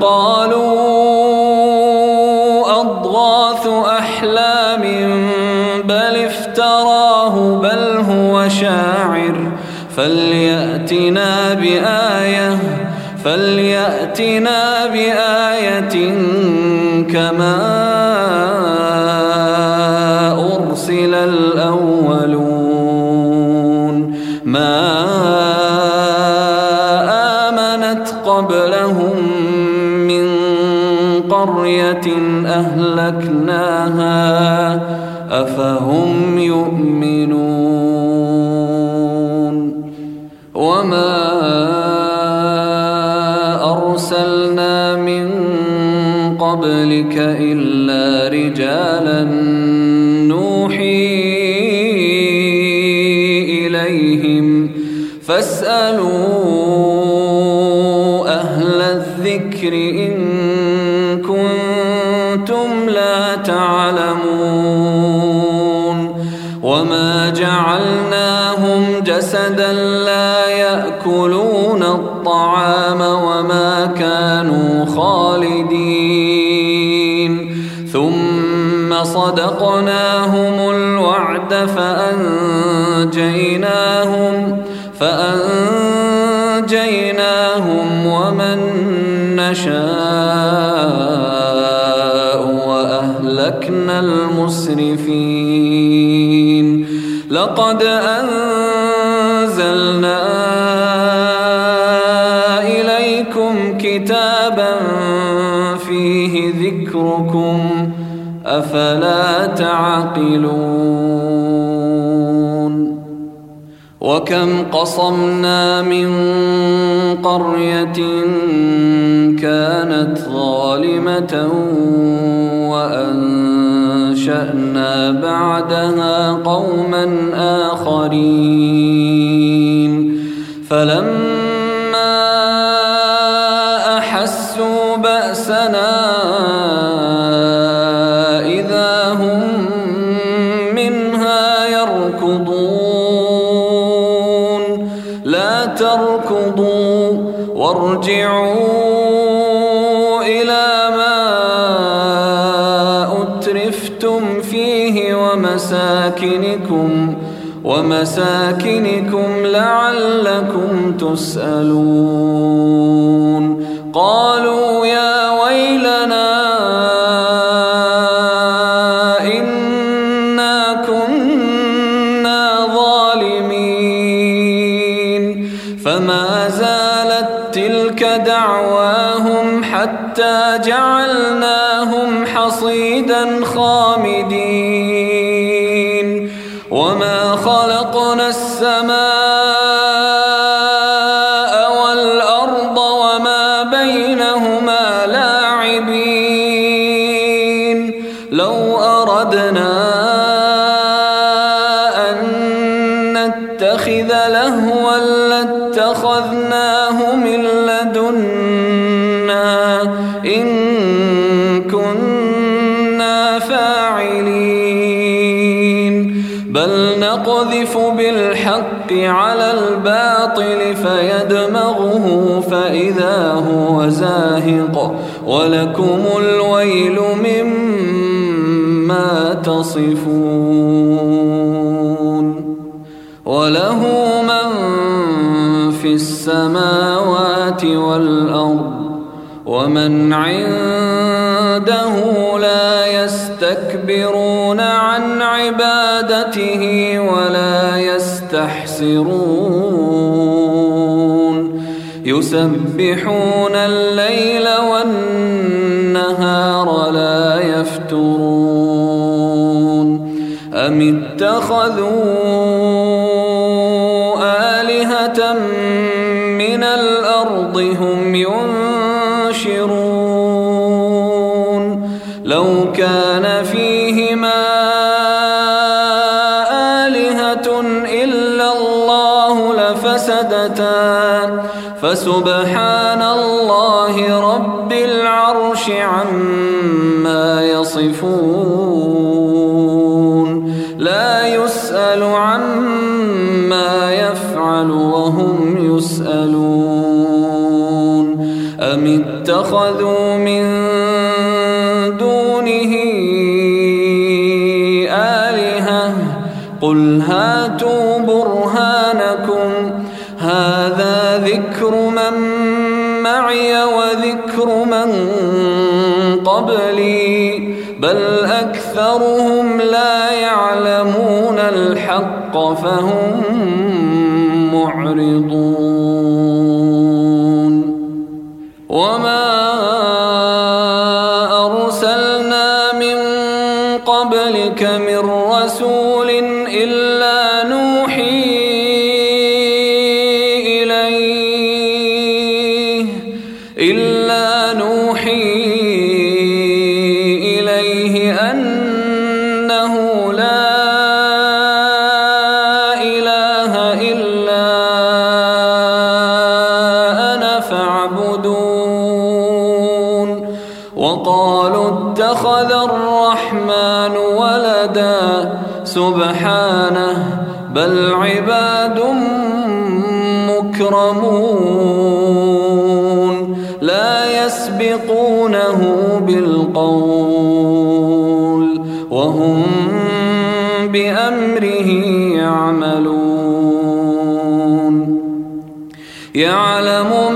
قالوا أضغاث أحلام بل افتراه بل هو شاعر. فليأتنا بآية فليأتنا بآية كما أهلكناها أفهم يؤمنون وما أرسلنا من قبلك إلا رجالا نوحي إليهم فاسألوا خالدين. ثم صدقناهم الوعد فأنجيناهم فأنجيناهم ومن نشاء وأهلكنا المسرفين. لقد أنزلنا أفلا تعقلون؟ وكم قصمنا من قرية كانت ظالمة وأنشأنا بعدها قوما آخرين. فلما وارجعوا إلى ما أترفتم فيه ومساكنكم ومساكنكم لعلكم تسألون. قالوا حتى جعلناهم حصيدا خامدين. بل نقذف بالحق على الباطل فيدمغه فإذا هو زاهق. ولكم الويل مما تصفون. وله من في السماوات والأرض ومن عنده لا يستكبرون عن عبادته ولا يستحسرون يسبحون الليل والنهار لا يفترون أم اتخذوا فسبحان الله رب العرش عما يصفون. لا يسأل عما يفعل وهم يسألون. أم اتخذوا من أكثرهم لا يعلمون الحق فهم معرضون. وما سبحانه بل عباد مكرمون لا يسبقونه بالقول وهم بأمره يعملون. يعلم ما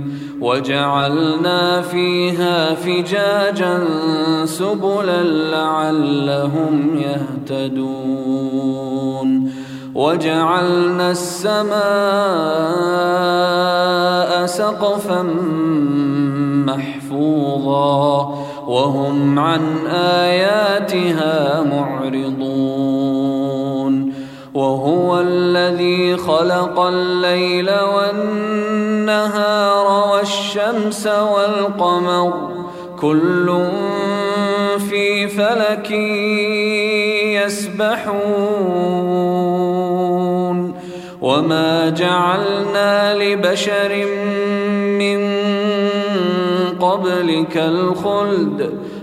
وجعلنا فيها فجاجا سبلا لعلهم يهتدون. وجعلنا السماء سقفا محفوظا. وهم عن آياتها معرضون. وهو الذي خلق الليل والنهار والشمس والقمر كل في فلك يسبحون وما جعلنا لبشر من قبلك الخلد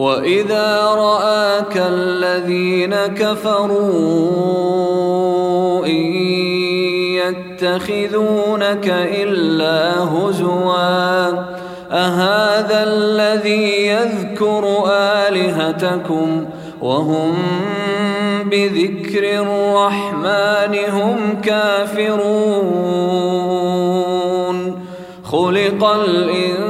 وإذا رآك الذين كفروا إن يتخذونك إلا هزواً أهذا الذي يذكر آلهتكم وهم بذكر الرحمن هم كافرون خلق الإنسان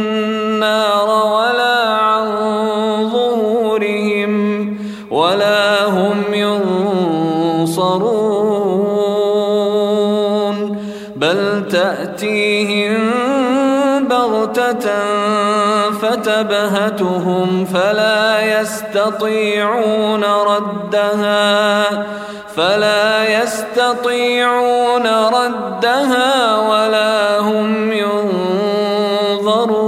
فتبهتهم فلا يستطيعون ردها فلا يستطيعون ردها ولا هم ينظرون.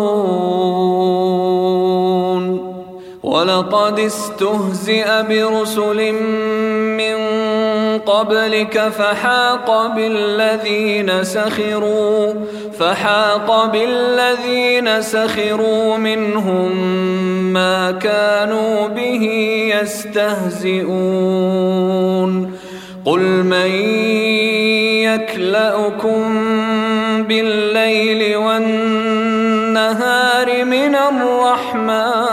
ولقد استهزئ برسل من قبلك فحاق بالذين سخروا فحاق بالذين سخروا منهم ما كانوا به يستهزئون. قل من يكلأكم بالليل والنهار من الرحمن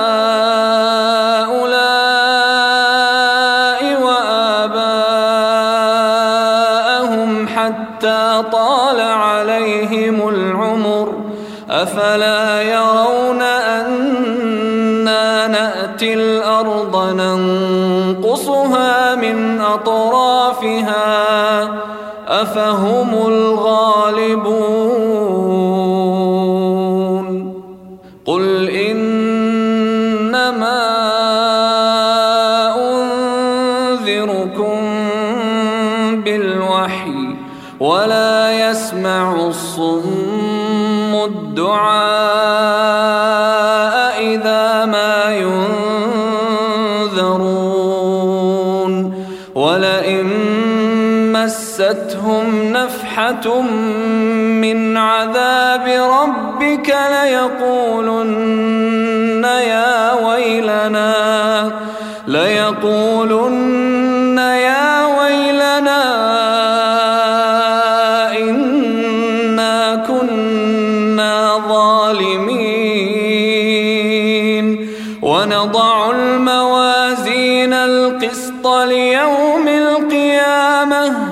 ننقصها من أطرافها أفهم الغالبون قل إنما أنذركم بالوحي ولا يسمع الصم الدعاء نفحة من عذاب ربك ليقولن يا ويلنا ليقولن يا ويلنا إنا كنا ظالمين. ونضع الموازين القسط ليوم القيامة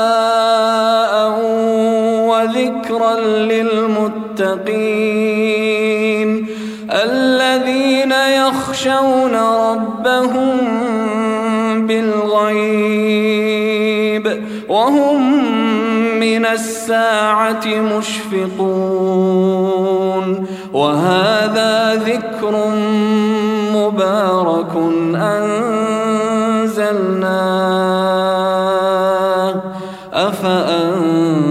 للمتقين الذين يخشون ربهم بالغيب وهم من الساعة مشفقون. وهذا ذكر مبارك أنزلناه. أفأنتم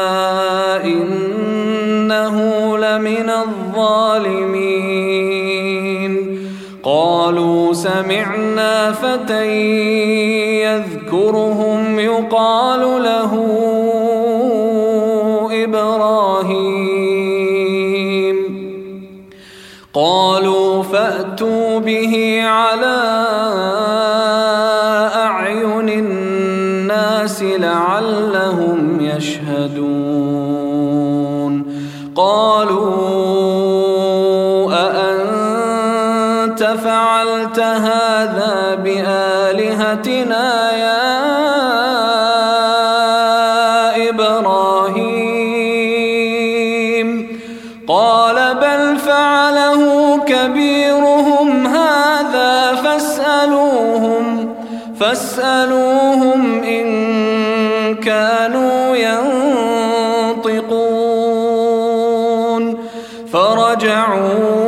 لمن الظالمين. قالوا سمعنا فتى يذكرهم يقال له إبراهيم. قالوا فأتوا به على فعلت هذا بآلهتنا يا إبراهيم. قال بل فعله كبيرهم هذا فاسألوهم فاسألوهم إن كانوا ينطقون. فرجعوا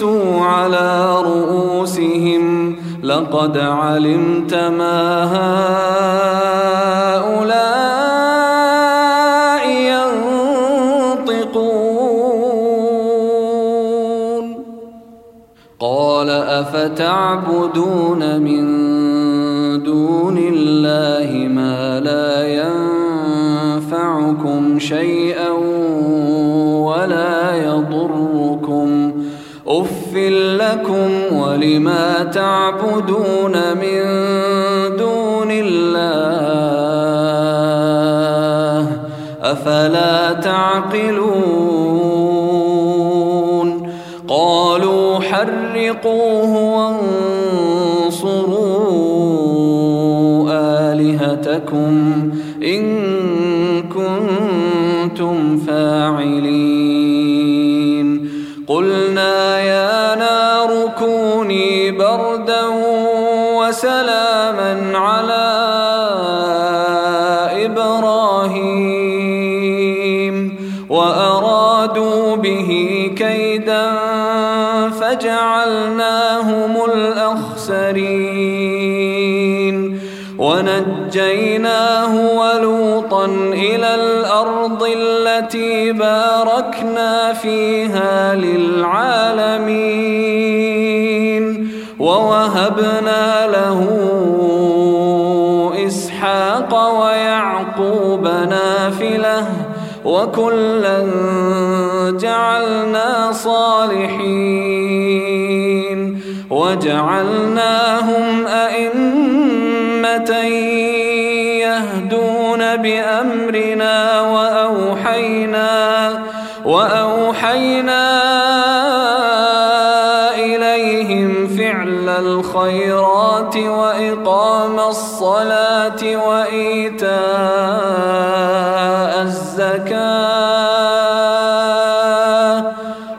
نكسوا على رؤوسهم لقد علمت ما هؤلاء ينطقون. قال أفتعبدون من دون الله ما لا ينفعكم شيئا لكم ولما تعبدون من دون الله أفلا تعقلون قالوا حرقوه وانصروا آلهتكم التي باركنا فيها للعالمين ووهبنا له إسحاق ويعقوب نافلة وكلا جعلنا صالحين وجعلناهم أئمة يهدون بأمرنا وأوحينا وإقام الصلاة وإيتاء الزكاة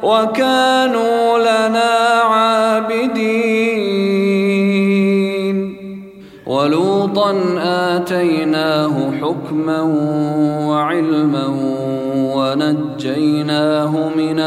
وكانوا لنا عابدين. ولوطا آتيناه حكما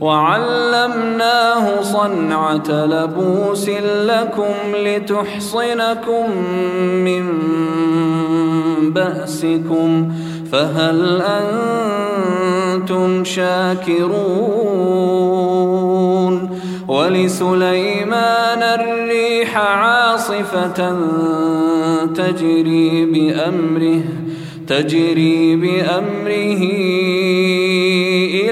وعلمناه صنعة لبوس لكم لتحصنكم من بأسكم فهل أنتم شاكرون ولسليمان الريح عاصفة تجري بأمره تجري بأمره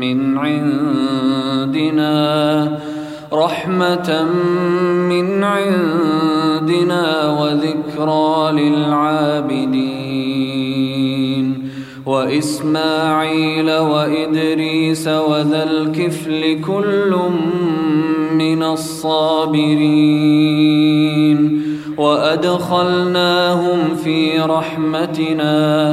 من عندنا رحمة من عندنا وذكرى للعابدين. وإسماعيل وإدريس وذا الكفل كل من الصابرين. وأدخلناهم في رحمتنا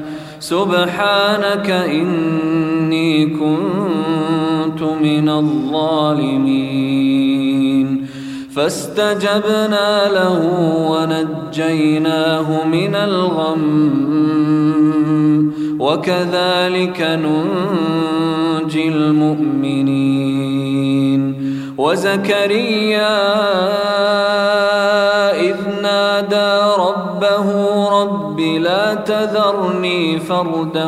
سبحانك إني كنت من الظالمين. فاستجبنا له ونجيناه من الغم. وكذلك ننجي المؤمنين. وزكريا إذ نادى ربه رب لا تذرني فردا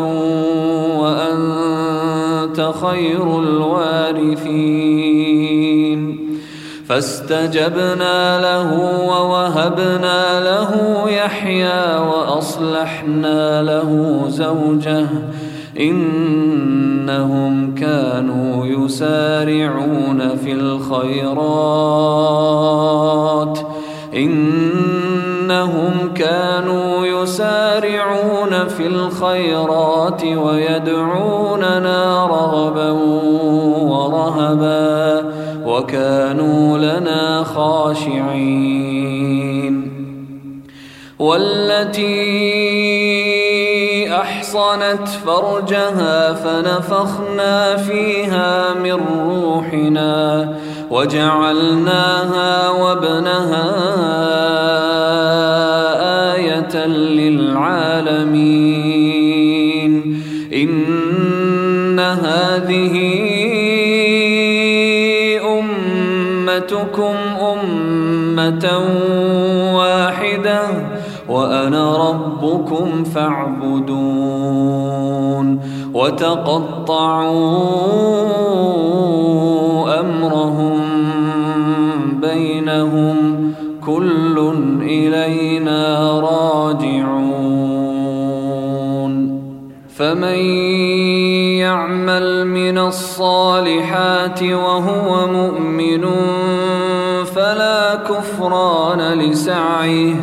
وأنت خير الوارثين. فاستجبنا له ووهبنا له يحيى وأصلحنا له زوجه. إنهم كانوا يسارعون في الخيرات. إنهم كانوا يسارعون في الخيرات ويدعوننا رغبا ورهبا وكانوا لنا خاشعين. والتي أحصنت فرجها فنفخنا فيها من روحنا وجعلناها وابنها آية للعالمين. إن هذه أمتكم أمة واحدة وأنا ربكم فاعبدون. وتقطعوا أمرهم فمن يعمل من الصالحات وهو مؤمن فلا كفران لسعيه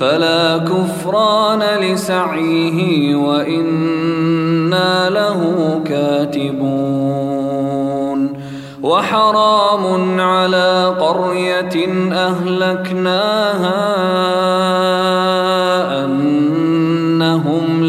فلا كفران لسعيه وإنا له كاتبون. وحرام على قرية أهلكناها.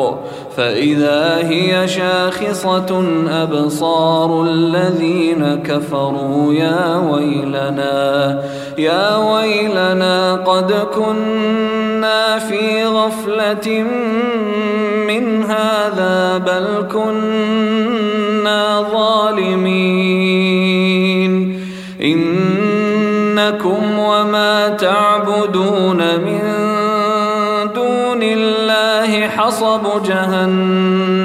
الحق. فإذا هي شاخصة أبصار الذين كفروا يا ويلنا يا ويلنا قد كنا في غفلة من هذا بل كنا حصب جهنم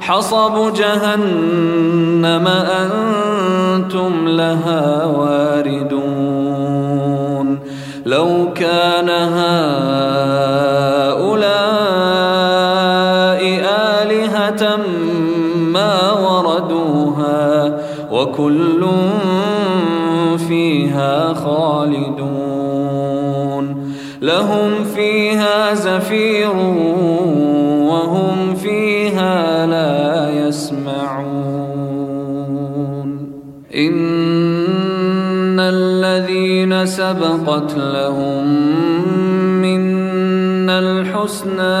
حصب جهنم أنتم لها واردون. لو كان هؤلاء آلهة ما وردوها وكل فيها خالدون. لهم فيها زفير وهم فيها لا يسمعون. إن الذين سبقت لهم منا الحسنى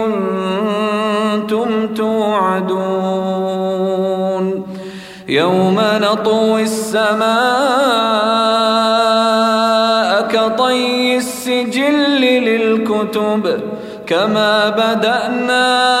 نطوي السماء كطي السجل للكتب كما بدأنا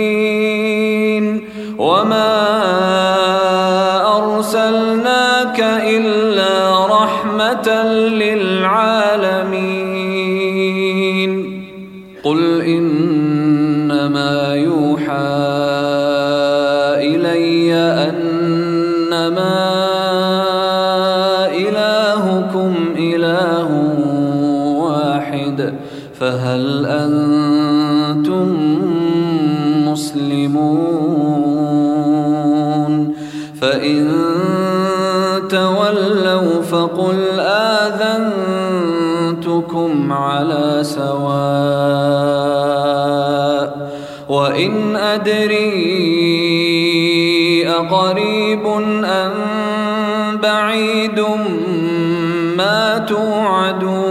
فإن تولوا فقل آذنتكم على سواء وإن أدري أقريب أم بعيد ما توعدون